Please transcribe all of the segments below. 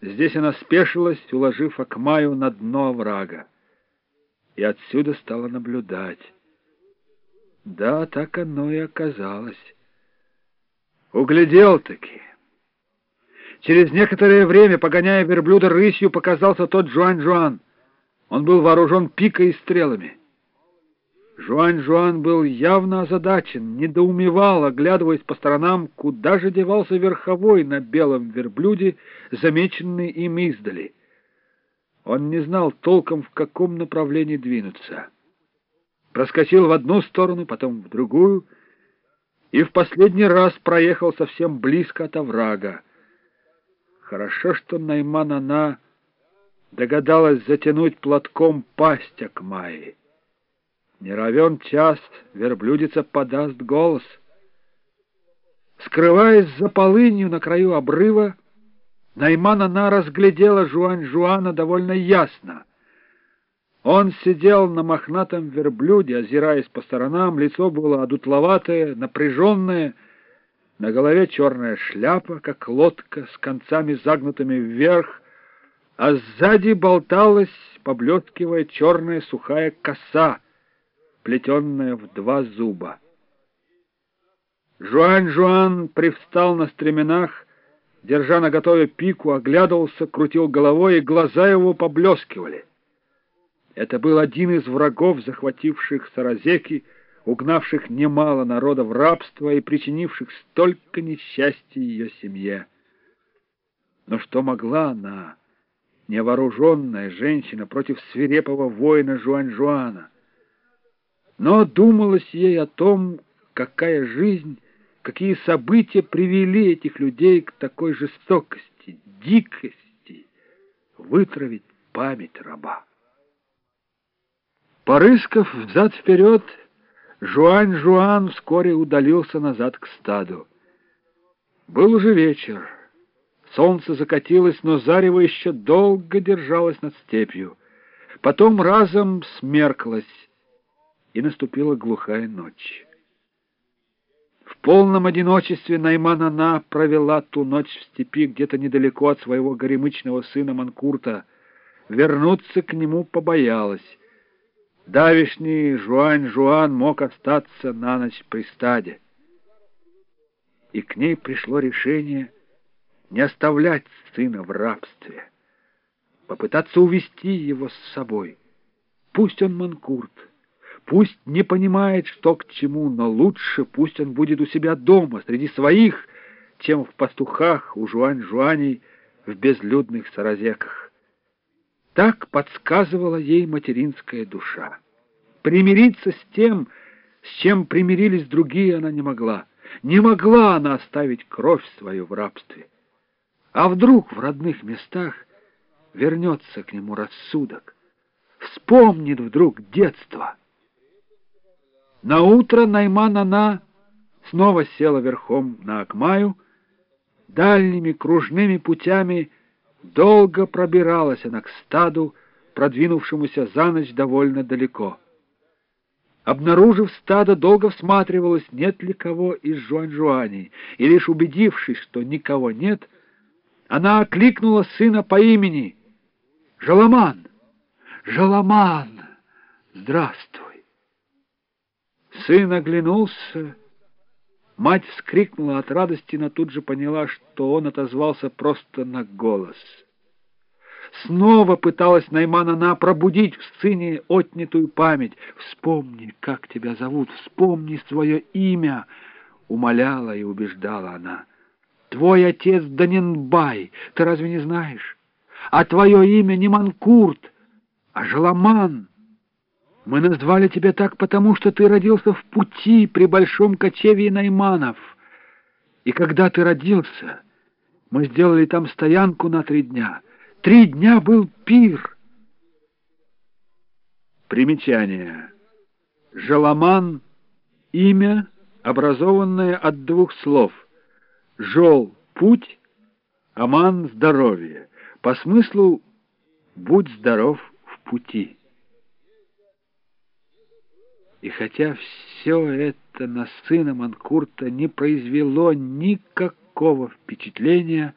Здесь она спешилась, уложив Акмаю на дно врага, и отсюда стала наблюдать. Да, так оно и оказалось. Углядел-таки. Через некоторое время, погоняя верблюда рысью, показался тот Жуань-Жуан. Он был вооружен пикой и стрелами. Жуань-Жуан был явно озадачен, недоумевал, оглядываясь по сторонам, куда же девался верховой на белом верблюде, замеченный им издали. Он не знал толком, в каком направлении двинуться. Проскочил в одну сторону, потом в другую, и в последний раз проехал совсем близко от оврага. Хорошо, что Найман она догадалась затянуть платком пасть Акмаи. Не равен час, верблюдица подаст голос. Скрываясь за полынью на краю обрыва, Найман она разглядела Жуань-Жуана довольно ясно. Он сидел на мохнатом верблюде, озираясь по сторонам, лицо было одутловатое, напряженное, на голове черная шляпа, как лодка, с концами загнутыми вверх, а сзади болталась, поблескивая, черная сухая коса, плетенная в два зуба. Жуань-Жуан привстал на стременах, держа на готове пику, оглядывался, крутил головой, и глаза его поблескивали. Это был один из врагов, захвативших Саразеки, угнавших немало народа в рабство и причинивших столько несчастья ее семье. Но что могла она, невооруженная женщина, против свирепого воина Жуань-Жуана? Но думалось ей о том, какая жизнь, какие события привели этих людей к такой жестокости, дикости, вытравить память раба. Порыскав взад-вперед, Жуань-Жуан вскоре удалился назад к стаду. Был уже вечер. Солнце закатилось, но зарево еще долго держалось над степью. Потом разом смерклось, и наступила глухая ночь. В полном одиночестве Найман-Ана провела ту ночь в степи где-то недалеко от своего горемычного сына Манкурта. Вернуться к нему побоялась. Давишний Жуань-Жуан мог остаться на ночь при стаде. И к ней пришло решение не оставлять сына в рабстве, попытаться увести его с собой. Пусть он Манкурт, Пусть не понимает, что к чему, но лучше пусть он будет у себя дома, среди своих, чем в пастухах у Жуань-Жуаней в безлюдных саразеках. Так подсказывала ей материнская душа. Примириться с тем, с чем примирились другие, она не могла. Не могла она оставить кровь свою в рабстве. А вдруг в родных местах вернется к нему рассудок, вспомнит вдруг детство — на утро Найман она снова села верхом на Акмаю. Дальними кружными путями долго пробиралась она к стаду, продвинувшемуся за ночь довольно далеко. Обнаружив стадо, долго всматривалась, нет ли кого из Жуань-Жуаней, и лишь убедившись, что никого нет, она окликнула сына по имени «Жаламан! Жаламан! Здравствуй!» Сын оглянулся. Мать вскрикнула от радости, но тут же поняла, что он отозвался просто на голос. Снова пыталась Найман она пробудить в сыне отнятую память. «Вспомни, как тебя зовут, вспомни свое имя!» — умоляла и убеждала она. «Твой отец Даненбай, ты разве не знаешь? А твое имя не Манкурт, а Жаламан!» Мы назвали тебя так, потому что ты родился в пути при большом кочевье Найманов. И когда ты родился, мы сделали там стоянку на три дня. Три дня был пир. Примечание. Жаламан — имя, образованное от двух слов. Жол — путь, аман — здоровье. По смыслу «будь здоров в пути». И хотя все это на сына Манкурта не произвело никакого впечатления,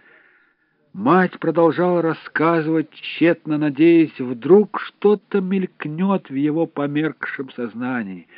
Мать продолжала рассказывать, тщетно надеясь, вдруг что-то мелькнет в его померкшем сознании —